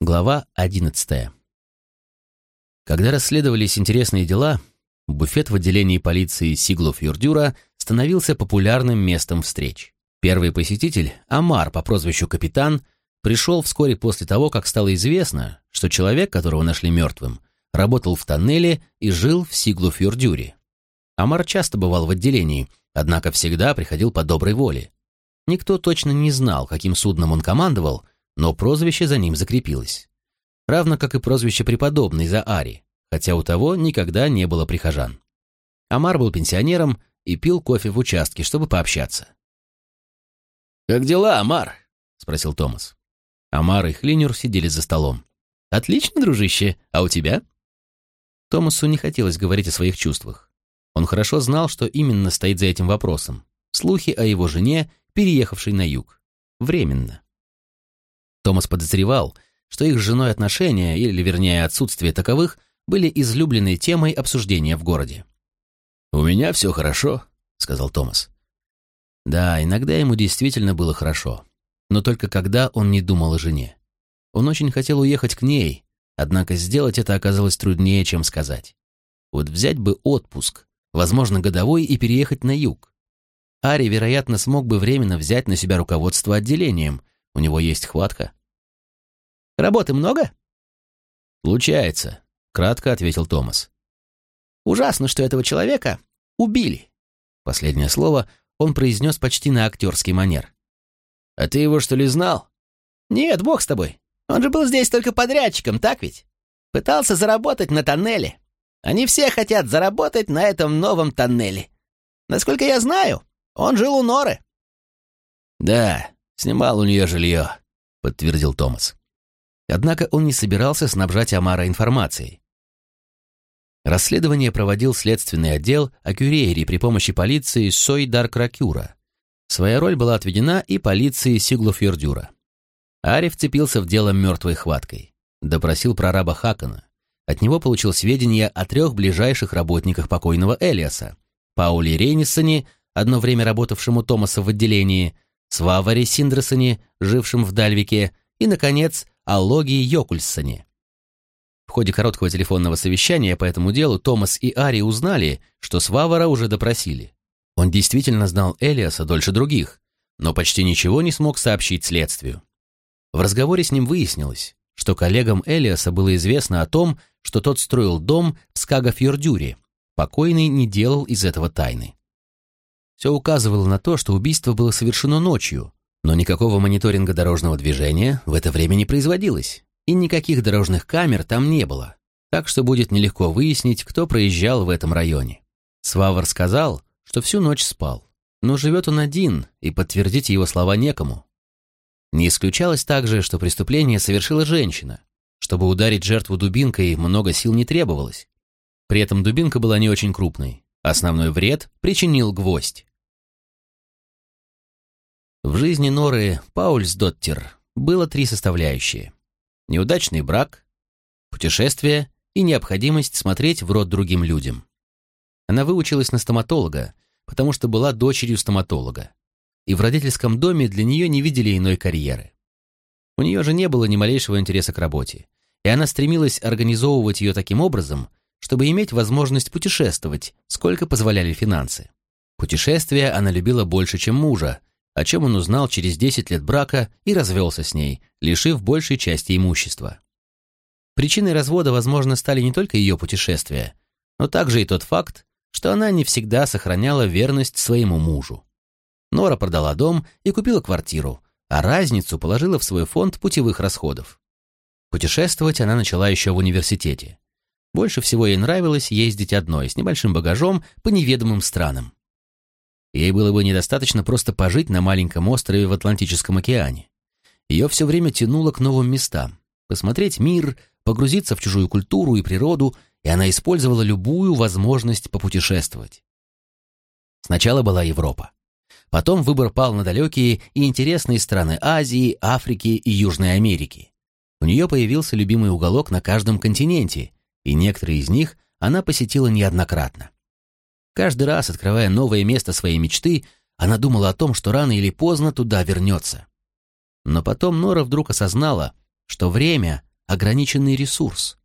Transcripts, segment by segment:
Глава одиннадцатая. Когда расследовались интересные дела, буфет в отделении полиции Сиглов-Юрдюра становился популярным местом встреч. Первый посетитель, Амар по прозвищу Капитан, пришел вскоре после того, как стало известно, что человек, которого нашли мертвым, работал в тоннеле и жил в Сиглов-Юрдюре. Амар часто бывал в отделении, однако всегда приходил по доброй воле. Никто точно не знал, каким судном он командовал, но прозвище за ним закрепилось. Равно как и прозвище преподобный за Ари, хотя у того никогда не было прихожан. Амар был пенсионером и пил кофе в участке, чтобы пообщаться. «Как дела, Амар?» — спросил Томас. Амар и Хлинер сидели за столом. «Отлично, дружище. А у тебя?» Томасу не хотелось говорить о своих чувствах. Он хорошо знал, что именно стоит за этим вопросом. Слухи о его жене, переехавшей на юг. Временно. Томас подозревал, что их с женой отношения, или вернее отсутствие таковых, были излюбленной темой обсуждения в городе. «У меня все хорошо», — сказал Томас. Да, иногда ему действительно было хорошо, но только когда он не думал о жене. Он очень хотел уехать к ней, однако сделать это оказалось труднее, чем сказать. Вот взять бы отпуск, возможно, годовой, и переехать на юг. Ари, вероятно, смог бы временно взять на себя руководство отделением, у него есть хватка. Работы много? Случается, кратко ответил Томас. Ужасно, что этого человека убили. Последнее слово он произнес почти на актерский манер. А ты его что ли знал? Нет, бог с тобой. Он же был здесь только подрядчиком, так ведь? Пытался заработать на тоннеле. Они все хотят заработать на этом новом тоннеле. Насколько я знаю, он жил у Норы. Да, «Снимал у нее жилье», — подтвердил Томас. Однако он не собирался снабжать Амара информацией. Расследование проводил следственный отдел Акюрейри при помощи полиции Сойдар Кракюра. Своя роль была отведена и полиции Сиглофьордюра. Ари вцепился в дело мертвой хваткой. Допросил прораба Хакана. От него получил сведения о трех ближайших работниках покойного Элиаса. Пауле Рейнисоне, одно время работавшему Томаса в отделении, Сваваре Синдрасоне, жившем в Дальвике, и, наконец, о Логии Йокульссоне. В ходе короткого телефонного совещания по этому делу Томас и Ари узнали, что Свавара уже допросили. Он действительно знал Элиаса дольше других, но почти ничего не смог сообщить следствию. В разговоре с ним выяснилось, что коллегам Элиаса было известно о том, что тот строил дом в Скагафьордюре. Покойный не делал из этого тайны. Все указывало на то, что убийство было совершено ночью, но никакого мониторинга дорожного движения в это время не производилось, и никаких дорожных камер там не было, так что будет нелегко выяснить, кто проезжал в этом районе. Свавар сказал, что всю ночь спал, но живет он один, и подтвердить его слова некому. Не исключалось также, что преступление совершила женщина. Чтобы ударить жертву дубинкой, много сил не требовалось. При этом дубинка была не очень крупной. Основной вред причинил гвоздь. В жизни Норы Паульсдоттер было три составляющие. Неудачный брак, путешествие и необходимость смотреть в рот другим людям. Она выучилась на стоматолога, потому что была дочерью стоматолога. И в родительском доме для нее не видели иной карьеры. У нее же не было ни малейшего интереса к работе, и она стремилась организовывать ее таким образом, чтобы иметь возможность путешествовать, сколько позволяли финансы. Путешествия она любила больше, чем мужа, о чем он узнал через 10 лет брака и развелся с ней, лишив большей части имущества. Причиной развода, возможно, стали не только ее путешествия, но также и тот факт, что она не всегда сохраняла верность своему мужу. Нора продала дом и купила квартиру, а разницу положила в свой фонд путевых расходов. Путешествовать она начала еще в университете. Больше всего ей нравилось ездить одной, с небольшим багажом, по неведомым странам. Ей было бы недостаточно просто пожить на маленьком острове в Атлантическом океане. Ее все время тянуло к новым местам, посмотреть мир, погрузиться в чужую культуру и природу, и она использовала любую возможность попутешествовать. Сначала была Европа. Потом выбор пал на далекие и интересные страны Азии, Африки и Южной Америки. У нее появился любимый уголок на каждом континенте, и некоторые из них она посетила неоднократно. Каждый раз, открывая новое место своей мечты, она думала о том, что рано или поздно туда вернется. Но потом Нора вдруг осознала, что время ограниченный ресурс.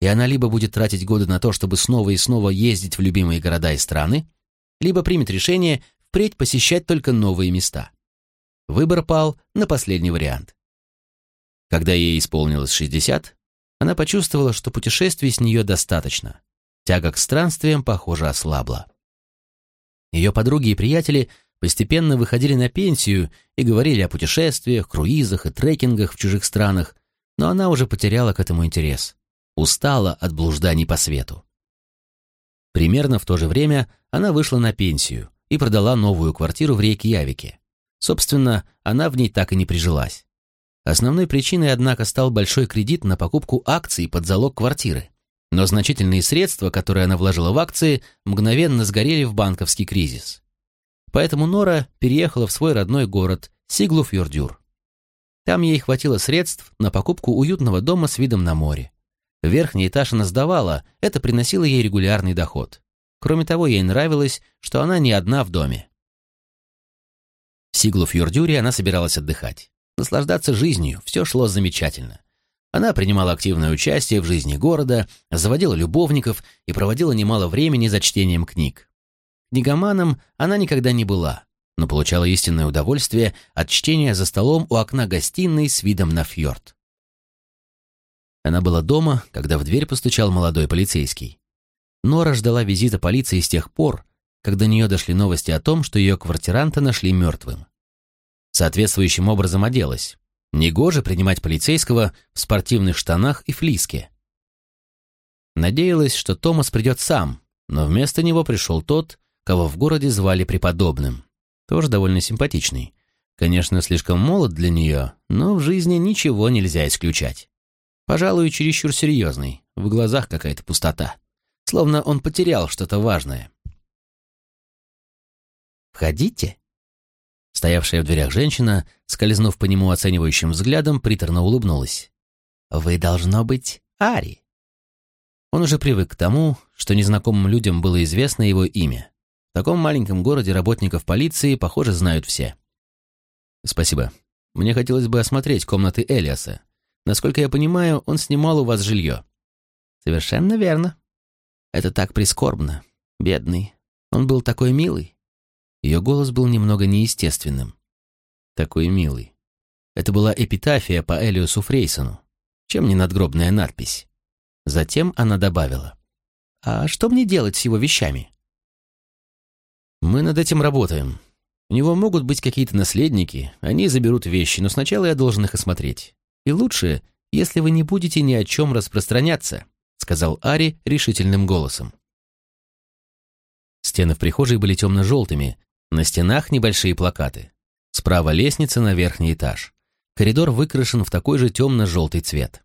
И она либо будет тратить годы на то, чтобы снова и снова ездить в любимые города и страны, либо примет решение впредь посещать только новые места. Выбор пал на последний вариант. Когда ей исполнилось 60, она почувствовала, что путешествий с нее достаточно. Тяга к странствиям, похоже, ослабла. Ее подруги и приятели постепенно выходили на пенсию и говорили о путешествиях, круизах и трекингах в чужих странах, но она уже потеряла к этому интерес. Устала от блужданий по свету. Примерно в то же время она вышла на пенсию и продала новую квартиру в Рейкьявике. Собственно, она в ней так и не прижилась. Основной причиной, однако, стал большой кредит на покупку акций под залог квартиры. Но значительные средства, которые она вложила в акции, мгновенно сгорели в банковский кризис. Поэтому Нора переехала в свой родной город Сиглуфьордюр. Там ей хватило средств на покупку уютного дома с видом на море. Верхний этаж она сдавала, это приносило ей регулярный доход. Кроме того, ей нравилось, что она не одна в доме. В Сиглуфьордюре она собиралась отдыхать наслаждаться жизнью, все шло замечательно. Она принимала активное участие в жизни города, заводила любовников и проводила немало времени за чтением книг. Книгоманом она никогда не была, но получала истинное удовольствие от чтения за столом у окна гостиной с видом на фьорд. Она была дома, когда в дверь постучал молодой полицейский. Нора ждала визита полиции с тех пор, когда до нее дошли новости о том, что ее квартиранта нашли мертвым соответствующим образом оделась. Негоже принимать полицейского в спортивных штанах и флиске. Надеялась, что Томас придет сам, но вместо него пришел тот, кого в городе звали преподобным. Тоже довольно симпатичный. Конечно, слишком молод для нее, но в жизни ничего нельзя исключать. Пожалуй, чересчур серьезный, в глазах какая-то пустота. Словно он потерял что-то важное. «Входите», Стоявшая в дверях женщина, скользнув по нему оценивающим взглядом, приторно улыбнулась. «Вы, должно быть, Ари». Он уже привык к тому, что незнакомым людям было известно его имя. В таком маленьком городе работников полиции, похоже, знают все. «Спасибо. Мне хотелось бы осмотреть комнаты Элиаса. Насколько я понимаю, он снимал у вас жилье». «Совершенно верно. Это так прискорбно. Бедный. Он был такой милый. Ее голос был немного неестественным. Такой милый. Это была эпитафия по Элиусу Фрейсону. Чем не надгробная надпись? Затем она добавила. «А что мне делать с его вещами?» «Мы над этим работаем. У него могут быть какие-то наследники, они заберут вещи, но сначала я должен их осмотреть. И лучше, если вы не будете ни о чем распространяться», сказал Ари решительным голосом. Стены в прихожей были темно-желтыми, на стенах небольшие плакаты. Справа лестница на верхний этаж. Коридор выкрашен в такой же темно-желтый цвет.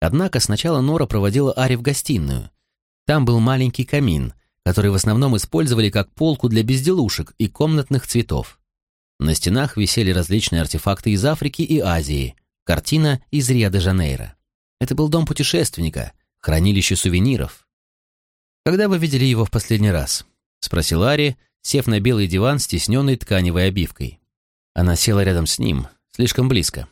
Однако сначала Нора проводила Ари в гостиную. Там был маленький камин, который в основном использовали как полку для безделушек и комнатных цветов. На стенах висели различные артефакты из Африки и Азии, картина из Рио-де-Жанейро. Это был дом путешественника, хранилище сувениров. «Когда вы видели его в последний раз?» — спросил Ари, сев на белый диван с тесненной тканевой обивкой. Она села рядом с ним, слишком близко.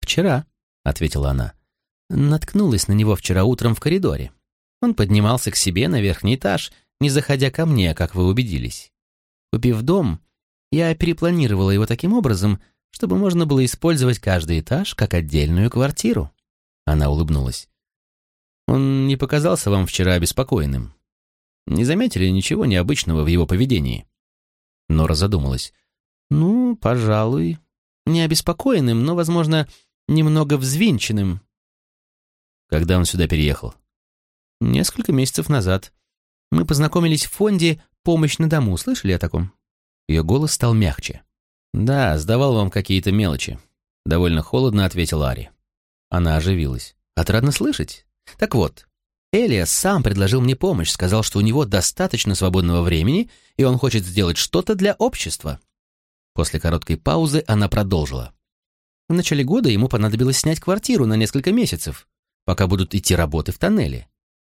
«Вчера», — ответила она, — «наткнулась на него вчера утром в коридоре. Он поднимался к себе на верхний этаж, не заходя ко мне, как вы убедились. Купив дом, я перепланировала его таким образом, чтобы можно было использовать каждый этаж как отдельную квартиру». Она улыбнулась. «Он не показался вам вчера обеспокоенным?» Не заметили ничего необычного в его поведении?» Нора задумалась. «Ну, пожалуй, не обеспокоенным, но, возможно, немного взвинченным». «Когда он сюда переехал?» «Несколько месяцев назад. Мы познакомились в фонде «Помощь на дому». Слышали о таком?» Ее голос стал мягче. «Да, сдавал вам какие-то мелочи», — довольно холодно ответил Ари. Она оживилась. «Отрадно слышать. Так вот, Элиас сам предложил мне помощь, сказал, что у него достаточно свободного времени, и он хочет сделать что-то для общества. После короткой паузы она продолжила. В начале года ему понадобилось снять квартиру на несколько месяцев, пока будут идти работы в тоннеле.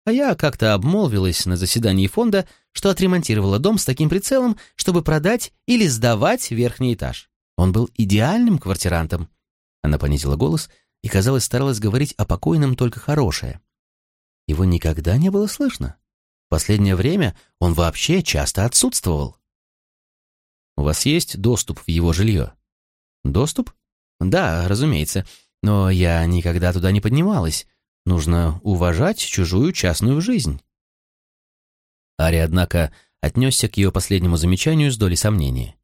А я как-то обмолвилась на заседании фонда, что отремонтировала дом с таким прицелом, чтобы продать или сдавать верхний этаж. Он был идеальным квартирантом. Она понизила голос, и, казалось, старалась говорить о покойном только хорошее. Его никогда не было слышно. Последнее время он вообще часто отсутствовал. «У вас есть доступ в его жилье?» «Доступ? Да, разумеется. Но я никогда туда не поднималась. Нужно уважать чужую частную жизнь». Ари, однако, отнесся к ее последнему замечанию с долей сомнения.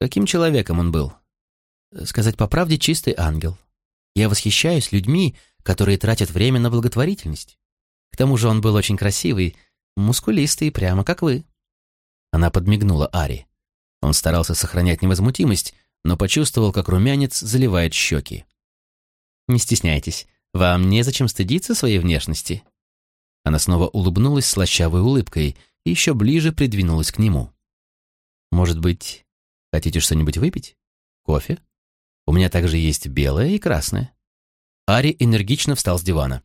Каким человеком он был? Сказать по правде, чистый ангел. Я восхищаюсь людьми, которые тратят время на благотворительность. К тому же он был очень красивый, мускулистый, прямо как вы. Она подмигнула Ари. Он старался сохранять невозмутимость, но почувствовал, как румянец заливает щеки. «Не стесняйтесь, вам незачем стыдиться своей внешности». Она снова улыбнулась слащавой улыбкой и еще ближе придвинулась к нему. «Может быть, хотите что-нибудь выпить? Кофе? У меня также есть белое и красное». Ари энергично встал с дивана.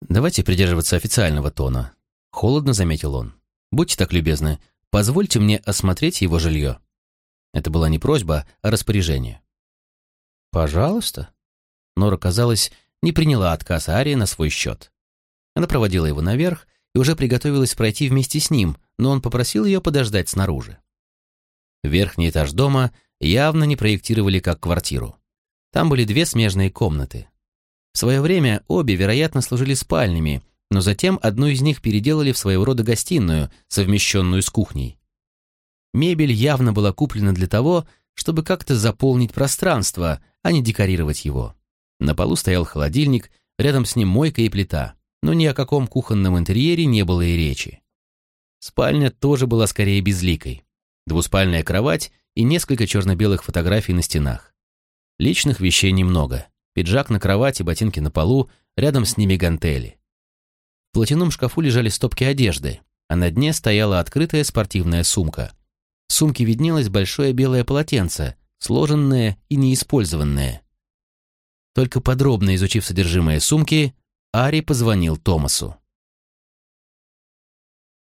«Давайте придерживаться официального тона», — холодно заметил он. «Будьте так любезны, позвольте мне осмотреть его жилье». Это была не просьба, а распоряжение. «Пожалуйста». Нора, казалось, не приняла отказ Арии на свой счет. Она проводила его наверх и уже приготовилась пройти вместе с ним, но он попросил ее подождать снаружи. Верхний этаж дома явно не проектировали как квартиру. Там были две смежные комнаты. В свое время обе, вероятно, служили спальнями, но затем одну из них переделали в своего рода гостиную, совмещенную с кухней. Мебель явно была куплена для того, чтобы как-то заполнить пространство, а не декорировать его. На полу стоял холодильник, рядом с ним мойка и плита, но ни о каком кухонном интерьере не было и речи. Спальня тоже была скорее безликой. Двуспальная кровать и несколько черно-белых фотографий на стенах. Личных вещей немного. Пиджак на кровати, ботинки на полу, рядом с ними гантели. В платяном шкафу лежали стопки одежды, а на дне стояла открытая спортивная сумка. В сумке виднелось большое белое полотенце, сложенное и неиспользованное. Только подробно изучив содержимое сумки, Ари позвонил Томасу.